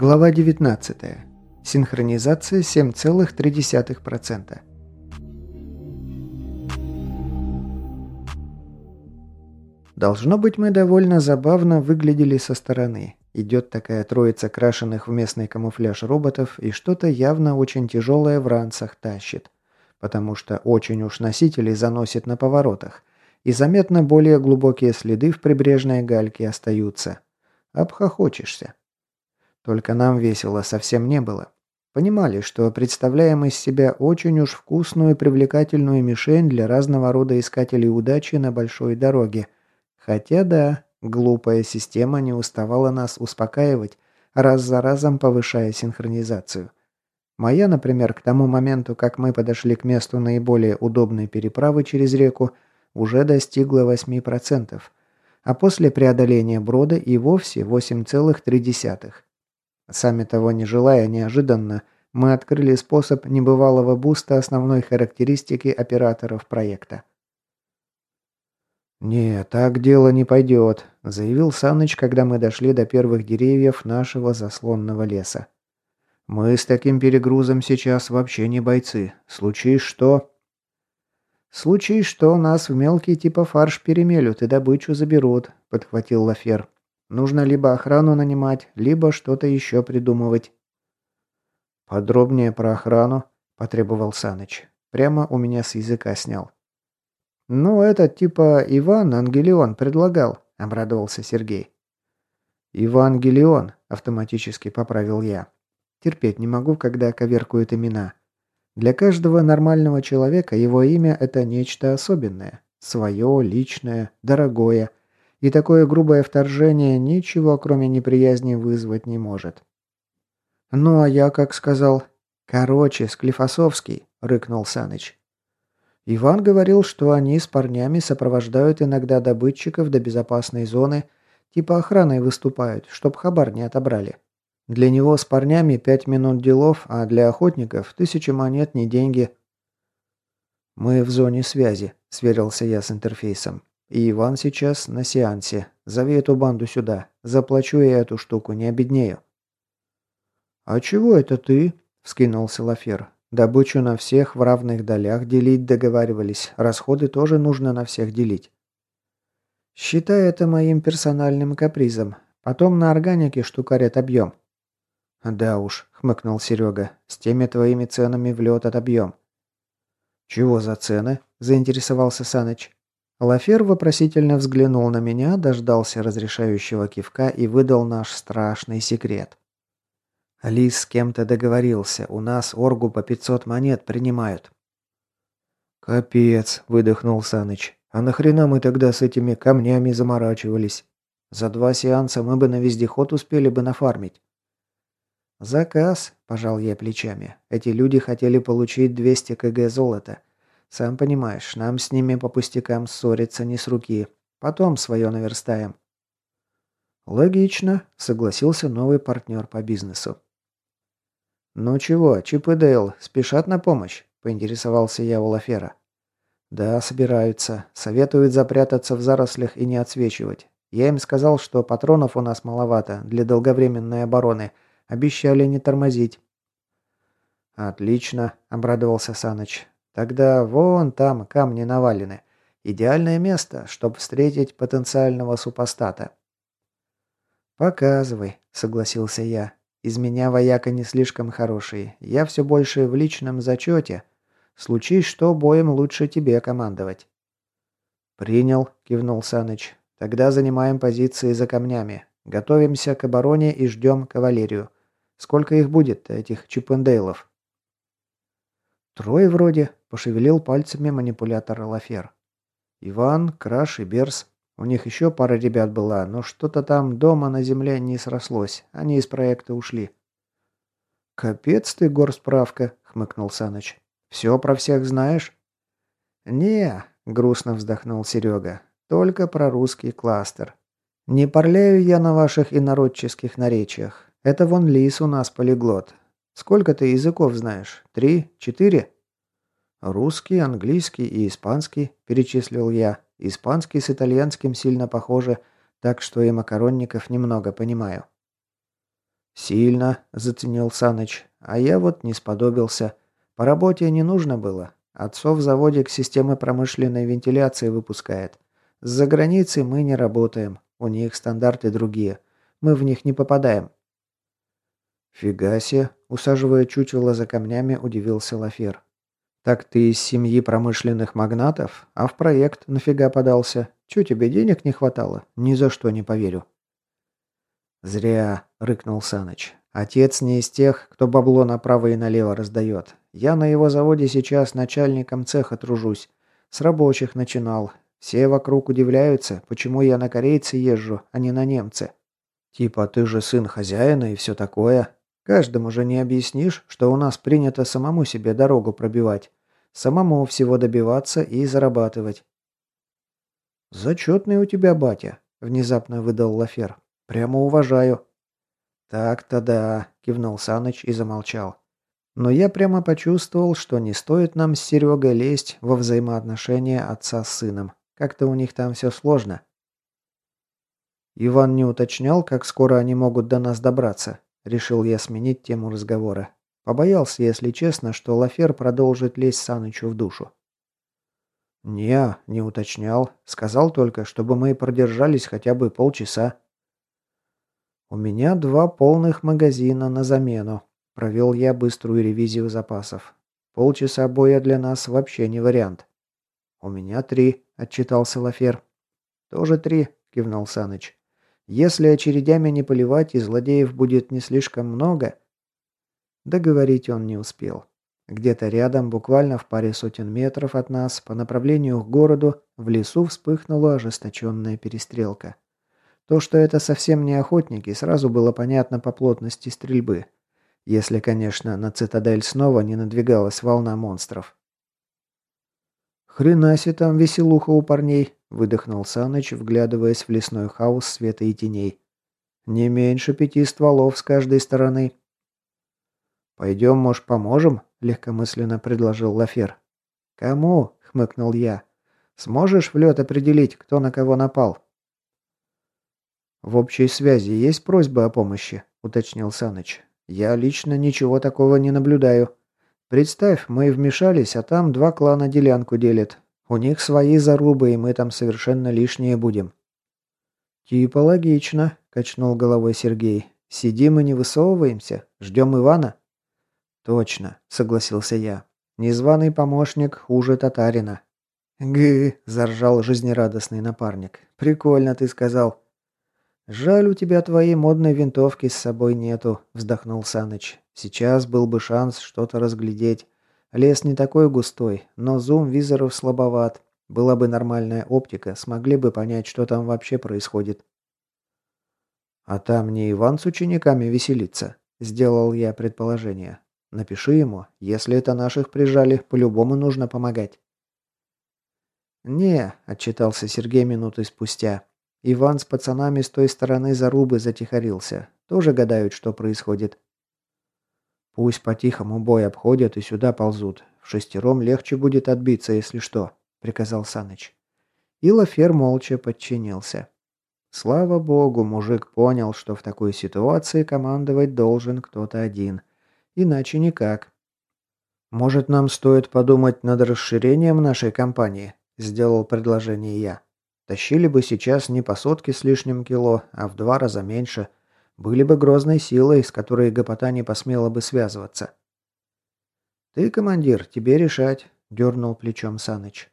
Глава 19. Синхронизация 7,3%. Должно быть, мы довольно забавно выглядели со стороны. Идет такая троица крашеных в местный камуфляж роботов и что-то явно очень тяжелое в ранцах тащит. Потому что очень уж носителей заносит на поворотах. И заметно более глубокие следы в прибрежной гальке остаются. Обхохочешься. Только нам весело совсем не было. Понимали, что представляем из себя очень уж вкусную и привлекательную мишень для разного рода искателей удачи на большой дороге. Хотя да, глупая система не уставала нас успокаивать, раз за разом повышая синхронизацию. Моя, например, к тому моменту, как мы подошли к месту наиболее удобной переправы через реку, уже достигла 8%, а после преодоления брода и вовсе 8,3%. Сами того не желая, неожиданно мы открыли способ небывалого буста основной характеристики операторов проекта. «Не, так дело не пойдет», – заявил Саныч, когда мы дошли до первых деревьев нашего заслонного леса. «Мы с таким перегрузом сейчас вообще не бойцы. Случись что...» «Случись что, нас в мелкий типа фарш перемелют и добычу заберут», – подхватил Лафер. Нужно либо охрану нанимать, либо что-то еще придумывать. «Подробнее про охрану», – потребовал Саныч. Прямо у меня с языка снял. «Ну, этот типа Иван Ангелион предлагал», – обрадовался Сергей. «Иван Гелион», – автоматически поправил я. Терпеть не могу, когда коверкуют имена. Для каждого нормального человека его имя – это нечто особенное. Свое, личное, дорогое – и такое грубое вторжение ничего, кроме неприязни, вызвать не может. «Ну, а я как сказал?» «Короче, Склифосовский», — рыкнул Саныч. Иван говорил, что они с парнями сопровождают иногда добытчиков до безопасной зоны, типа охраной выступают, чтоб хабар не отобрали. Для него с парнями пять минут делов, а для охотников тысячи монет не деньги. «Мы в зоне связи», — сверился я с интерфейсом. И Иван сейчас на сеансе. Зови эту банду сюда. Заплачу я эту штуку, не обеднею». «А чего это ты?» – вскинулся Лафер. «Добычу на всех в равных долях делить договаривались. Расходы тоже нужно на всех делить». «Считай это моим персональным капризом. Потом на органике штукарь объем. «Да уж», – хмыкнул Серега. «С теми твоими ценами в лед отобьем». «Чего за цены?» – заинтересовался Саныч. Лафер вопросительно взглянул на меня, дождался разрешающего кивка и выдал наш страшный секрет. Лис с кем-то договорился, у нас оргу по 500 монет принимают. «Капец», — выдохнул Саныч. «А нахрена мы тогда с этими камнями заморачивались? За два сеанса мы бы на вездеход успели бы нафармить». «Заказ», – пожал я плечами. «Эти люди хотели получить 200 кг золота. Сам понимаешь, нам с ними по пустякам ссориться не с руки. Потом свое наверстаем». «Логично», — согласился новый партнер по бизнесу. «Ну чего, Чип и Дейл спешат на помощь?» – поинтересовался я у Лафера. «Да, собираются. Советуют запрятаться в зарослях и не отсвечивать. Я им сказал, что патронов у нас маловато для долговременной обороны. Обещали не тормозить». «Отлично», – обрадовался Саныч. Тогда вон там камни навалены. Идеальное место, чтобы встретить потенциального супостата. «Показывай», — согласился я. «Из меня вояка не слишком хороший. Я все больше в личном зачете. Случись что, боем лучше тебе командовать». «Принял», — кивнул Саныч. «Тогда занимаем позиции за камнями. Готовимся к обороне и ждем кавалерию. Сколько их будет, этих чипендейлов?» «Трое вроде», – пошевелил пальцами манипулятор Лафер. «Иван, Краш и Берс. У них еще пара ребят была, но что-то там дома на земле не срослось. Они из проекта ушли». «Капец ты, горсправка», – хмыкнул Саныч. «Все про всех знаешь?» «Не», – грустно вздохнул Серега. «Только про русский кластер. Не парляю я на ваших инородческих наречиях. Это вон Лис у нас полиглот. Сколько ты языков знаешь? Три? Четыре?» «Русский, английский и испанский», – перечислил я. «Испанский с итальянским сильно похоже, так что и макаронников немного понимаю». «Сильно», – заценил Саныч. «А я вот не сподобился. По работе не нужно было. Отцов заводик системы промышленной вентиляции выпускает. За границей мы не работаем. У них стандарты другие. Мы в них не попадаем». «Фига себе!» – усаживая чучело за камнями, удивился Лафер. «Так ты из семьи промышленных магнатов? А в проект нафига подался? Чё тебе денег не хватало? Ни за что не поверю». «Зря», — рыкнул Саныч. «Отец не из тех, кто бабло направо и налево раздает. Я на его заводе сейчас начальником цеха тружусь. С рабочих начинал. Все вокруг удивляются, почему я на корейцы езжу, а не на немцы. Типа, ты же сын хозяина и все такое. Каждому же не объяснишь, что у нас принято самому себе дорогу пробивать, самому всего добиваться и зарабатывать». «Зачетный у тебя батя», — внезапно выдал Лафер. Прямо уважаю». «Так-то да», – кивнул Саныч и замолчал. Но я прямо почувствовал, что не стоит нам с Серегой лезть во взаимоотношения отца с сыном. Как-то у них там все сложно. Иван не уточнял, как скоро они могут до нас добраться. Решил я сменить тему разговора. Побоялся, если честно, что Лафер продолжит лезть Санычу в душу. «Не, не уточнял. Сказал только, чтобы мы продержались хотя бы полчаса». «У меня два полных магазина на замену», – провел я быструю ревизию запасов. «Полчаса боя для нас вообще не вариант». «У меня три», – отчитался Лафер. «Тоже три», – кивнул Саныч. «Если очередями не поливать и злодеев будет не слишком много...» Договорить он не успел. Где-то рядом, буквально в паре сотен метров от нас, по направлению к городу, в лесу вспыхнула ожесточенная перестрелка. То, что это совсем не охотники, сразу было понятно по плотности стрельбы. Если, конечно, на цитадель снова не надвигалась волна монстров. «Хрена там веселуха у парней», – выдохнул Саныч, вглядываясь в лесной хаос света и теней. «Не меньше пяти стволов с каждой стороны». «Пойдем, может, поможем?» – легкомысленно предложил Лафер. «Кому?» – хмыкнул я. «Сможешь в лед определить, кто на кого напал?» «В общей связи есть просьба о помощи?» – уточнил Саныч. «Я лично ничего такого не наблюдаю. Представь, мы вмешались, а там два клана делянку делят. У них свои зарубы, и мы там совершенно лишние будем». «Типа логично», – качнул головой Сергей. «Сидим и не высовываемся? Ждем Ивана?» «Точно», – согласился я. «Незваный помощник хуже татарина». «Гы», – заржал жизнерадостный напарник. «Прикольно ты сказал». «Жаль, у тебя твоей модной винтовки с собой нету», – вздохнул Саныч. «Сейчас был бы шанс что-то разглядеть. Лес не такой густой, но зум визоров слабоват. Была бы нормальная оптика, смогли бы понять, что там вообще происходит». «А там не Иван с учениками веселится?» – сделал я предположение. «Напиши ему, если это наших прижали, по-любому нужно помогать». «Не», – отчитался Сергей минуты спустя. Иван с пацанами с той стороны зарубы затихарился. Тоже гадают, что происходит. Пусть по-тихому бой обходят и сюда ползут. В шестером легче будет отбиться, если что, приказал Саныч. И Лафер молча подчинился. Слава богу, мужик понял, что в такой ситуации командовать должен кто-то один. Иначе никак. «Может, нам стоит подумать над расширением нашей компании?» – сделал предложение я. Тащили бы сейчас не по сотке с лишним кило, а в два раза меньше. Были бы грозной силой, с которой гопота не посмела бы связываться. «Ты, командир, тебе решать», – дернул плечом Саныч.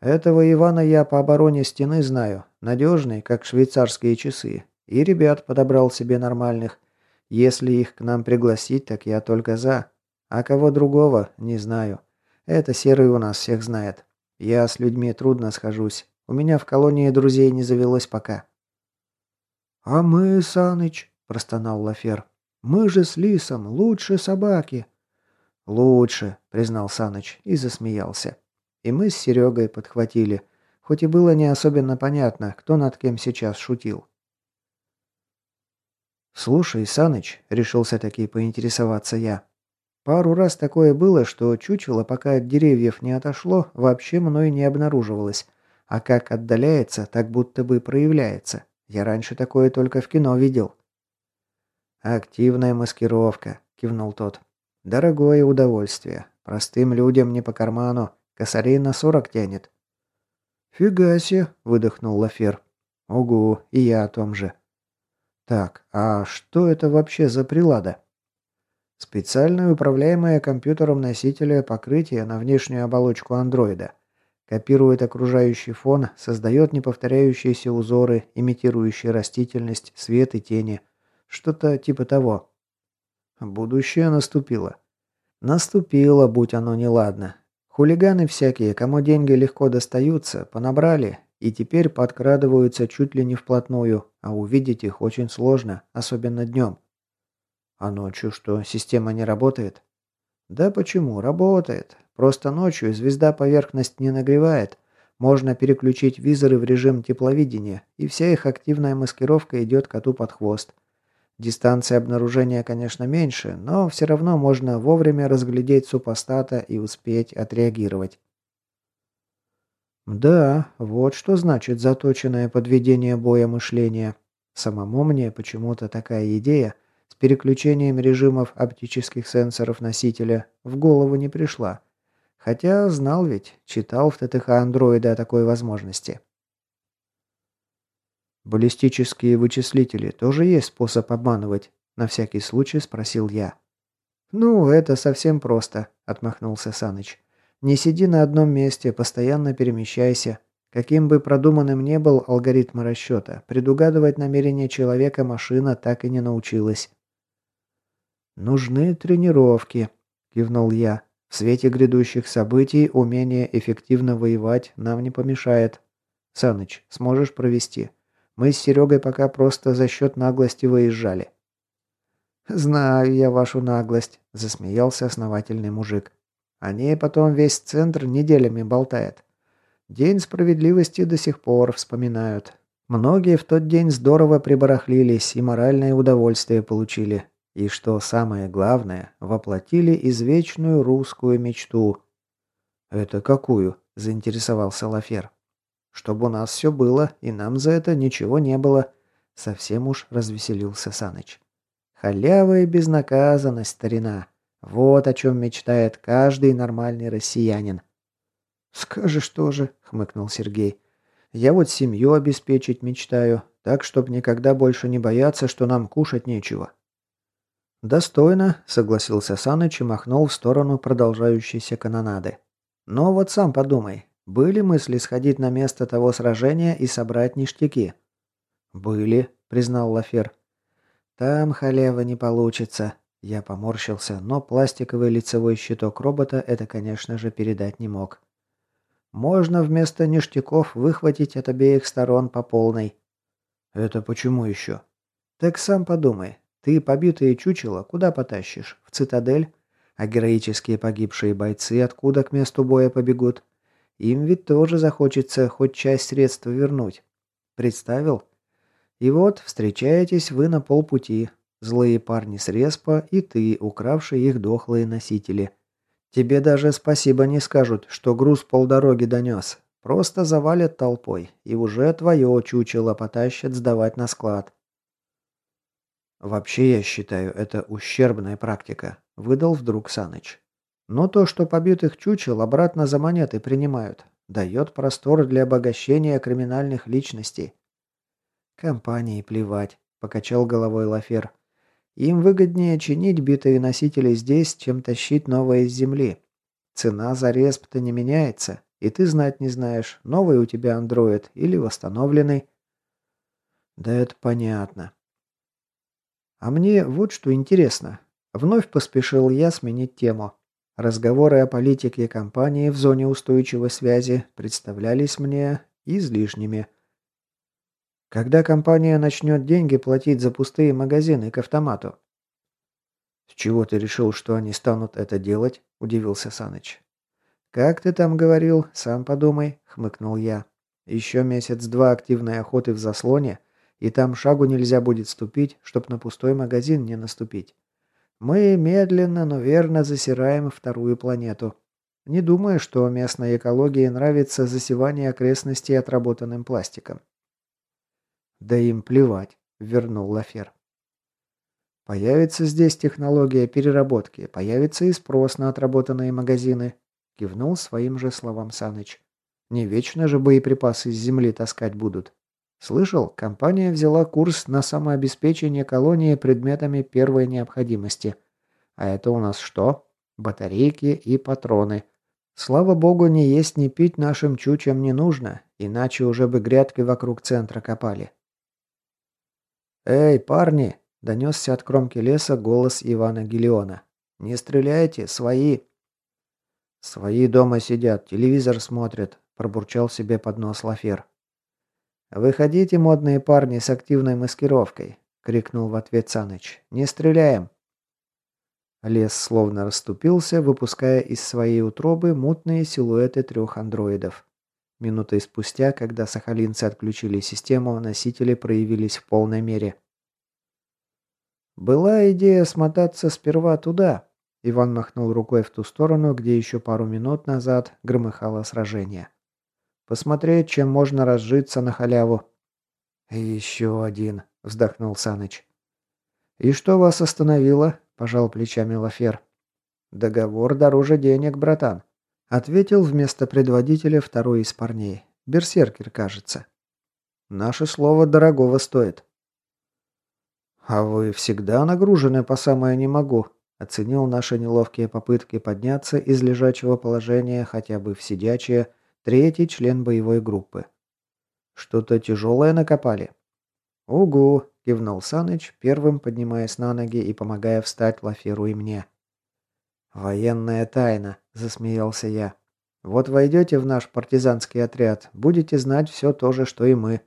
«Этого Ивана я по обороне стены знаю. Надежный, как швейцарские часы. И ребят подобрал себе нормальных. Если их к нам пригласить, так я только за. А кого другого, не знаю. Это Серый у нас всех знает. Я с людьми трудно схожусь. У меня в колонии друзей не завелось пока». «А мы, Саныч», – простонал Лафер. «Мы же с Лисом лучше собаки». «Лучше», – признал Саныч и засмеялся. И мы с Серегой подхватили, хоть и было не особенно понятно, кто над кем сейчас шутил. «Слушай, Саныч», — решился таки поинтересоваться я. «Пару раз такое было, что чучело, пока от деревьев не отошло, вообще мной не обнаруживалось. А как отдаляется, так будто бы проявляется. Я раньше такое только в кино видел. «Активная маскировка», – кивнул тот. «Дорогое удовольствие. Простым людям не по карману. Косарей на сорок тянет». «Фига себе», – выдохнул Лафер. «Угу, и я о том же». «Так, а что это вообще за прилада?» Специальное управляемое компьютером носителя покрытие на внешнюю оболочку андроида. Копирует окружающий фон, создает неповторяющиеся узоры, имитирующие растительность, свет и тени. Что-то типа того. Будущее наступило. Наступило, будь оно неладно. Хулиганы всякие, кому деньги легко достаются, понабрали и теперь подкрадываются чуть ли не вплотную, а увидеть их очень сложно, особенно днем. А ночью что, система не работает? Да почему? Работает. Просто ночью звезда поверхность не нагревает. Можно переключить визоры в режим тепловидения, и вся их активная маскировка идет коту под хвост. Дистанция обнаружения, конечно, меньше, но все равно можно вовремя разглядеть супостата и успеть отреагировать. Да, вот что значит заточенное подведение боя мышления. Самому мне почему-то такая идея с переключением режимов оптических сенсоров носителя в голову не пришла. Хотя знал ведь, читал в ТТХ андроида о такой возможности. «Баллистические вычислители тоже есть способ обманывать?» На всякий случай спросил я. «Ну, это совсем просто», — отмахнулся Саныч. «Не сиди на одном месте, постоянно перемещайся. Каким бы продуманным ни был алгоритм расчета, предугадывать намерения человека машина так и не научилась. «Нужны тренировки», – кивнул я. «В свете грядущих событий умение эффективно воевать нам не помешает. Саныч, сможешь провести? Мы с Серегой пока просто за счет наглости выезжали». «Знаю я вашу наглость», – засмеялся основательный мужик. «О ней потом весь центр неделями болтает. День справедливости до сих пор вспоминают. Многие в тот день здорово прибарахлились и моральное удовольствие получили. И что самое главное, воплотили извечную русскую мечту. «Это какую?» – заинтересовался Лафер. «Чтобы у нас все было, и нам за это ничего не было», – совсем уж развеселился Саныч. «Халява и безнаказанность, старина. Вот о чем мечтает каждый нормальный россиянин». «Скажешь тоже», – хмыкнул Сергей. «Я вот семью обеспечить мечтаю, так, чтобы никогда больше не бояться, что нам кушать нечего. «Достойно», — согласился Саныч и махнул в сторону продолжающейся канонады. «Но вот сам подумай, были мысли сходить на место того сражения и собрать ништяки?» «Были», — признал Лафер. «Там халява не получится», — я поморщился, но пластиковый лицевой щиток робота это, конечно же, передать не мог. «Можно вместо ништяков выхватить от обеих сторон по полной». «Это почему еще?» «Так сам подумай, ты побитые чучело куда потащишь? В цитадель? А героические погибшие бойцы откуда к месту боя побегут? Им ведь тоже захочется хоть часть средств вернуть. Представил? И вот встречаетесь вы на полпути. Злые парни с респа и ты, укравший их дохлые носители. Тебе даже спасибо не скажут, что груз полдороги донес. Просто завалят толпой, и уже твое чучело потащат сдавать на склад. «Вообще, я считаю, это ущербная практика», – выдал вдруг Саныч. «Но то, что побитых чучел обратно за монеты принимают, дает простор для обогащения криминальных личностей». «Компании плевать», – покачал головой Лафер. «Им выгоднее чинить битые носители здесь, чем тащить новое из земли. Цена за респ-то не меняется, и ты знать не знаешь, новый у тебя андроид или восстановленный». «Да это понятно», а мне вот что интересно. Вновь поспешил я сменить тему. Разговоры о политике компании в зоне устойчивой связи представлялись мне излишними. Когда компания начнет деньги платить за пустые магазины к автомату? «С чего ты решил, что они станут это делать?» – удивился Саныч. «Как ты там говорил? Сам подумай», – хмыкнул я. «Еще месяц-два активной охоты в заслоне, и там шагу нельзя будет ступить, чтоб на пустой магазин не наступить. Мы медленно, но верно засираем вторую планету. Не думаю, что местной экологии нравится засевание окрестностей отработанным пластиком. Да им плевать, вернул Лафер. Появится здесь технология переработки, появится и спрос на отработанные магазины, кивнул своим же словам Саныч. Не вечно же боеприпасы с земли таскать будут. Слышал, компания взяла курс на самообеспечение колонии предметами первой необходимости. А это у нас что? Батарейки и патроны. Слава богу, не есть, не пить нашим чучам не нужно, иначе уже бы грядки вокруг центра копали. «Эй, парни!» – донесся от кромки леса голос Ивана Гелиона. «Не стреляйте, свои!» «Свои дома сидят, телевизор смотрят», – пробурчал себе под нос Лафер. «Выходите, модные парни с активной маскировкой!» — крикнул в ответ Саныч. «Не стреляем!» Лес словно расступился, выпуская из своей утробы мутные силуэты трех андроидов. Минутой спустя, когда сахалинцы отключили систему, носители проявились в полной мере. «Была идея смотаться сперва туда», — Иван махнул рукой в ту сторону, где еще пару минут назад громыхало сражение. Посмотреть, чем можно разжиться на халяву». «Еще один», — вздохнул Саныч. «И что вас остановило?» – пожал плечами Лафер. «Договор дороже денег, братан», – ответил вместо предводителя второй из парней. «Берсеркер, кажется». «Наше слово дорогого стоит». «А вы всегда нагружены по самое не могу», – оценил наши неловкие попытки подняться из лежачего положения хотя бы в сидячее – Третий член боевой группы. Что-то тяжелое накопали? Угу, кивнул Саныч, первым поднимаясь на ноги и помогая встать Лаферу и мне. Военная тайна, засмеялся я. Вот войдете в наш партизанский отряд, будете знать все то же, что и мы.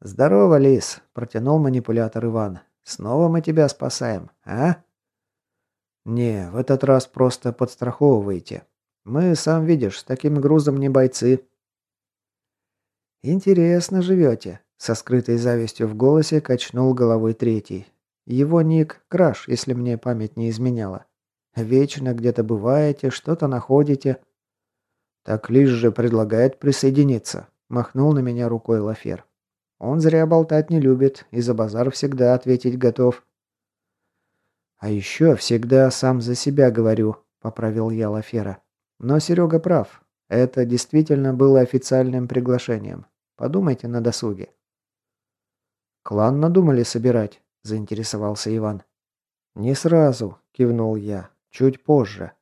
«Здорово, Лис», — протянул манипулятор Иван. «Снова мы тебя спасаем, а?» «Не, в этот раз просто подстраховывайте. Мы, сам видишь, с таким грузом не бойцы». «Интересно живете», — со скрытой завистью в голосе качнул головой третий. «Его ник — Краш, если мне память не изменяла. Вечно где-то бываете, что-то находите». «Так Лиш же предлагает присоединиться», — махнул на меня рукой Лафер. «Он зря болтать не любит и за базар всегда ответить готов». «А еще всегда сам за себя говорю», — поправил я Лафера. Но Серега прав. Это действительно было официальным приглашением. Подумайте на досуге. «Клан надумали собирать?» – заинтересовался Иван. «Не сразу», – кивнул я. «Чуть позже.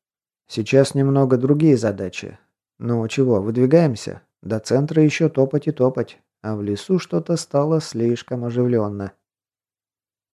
Сейчас немного другие задачи. Ну чего, выдвигаемся? До центра еще топать и топать. А в лесу что-то стало слишком оживленно.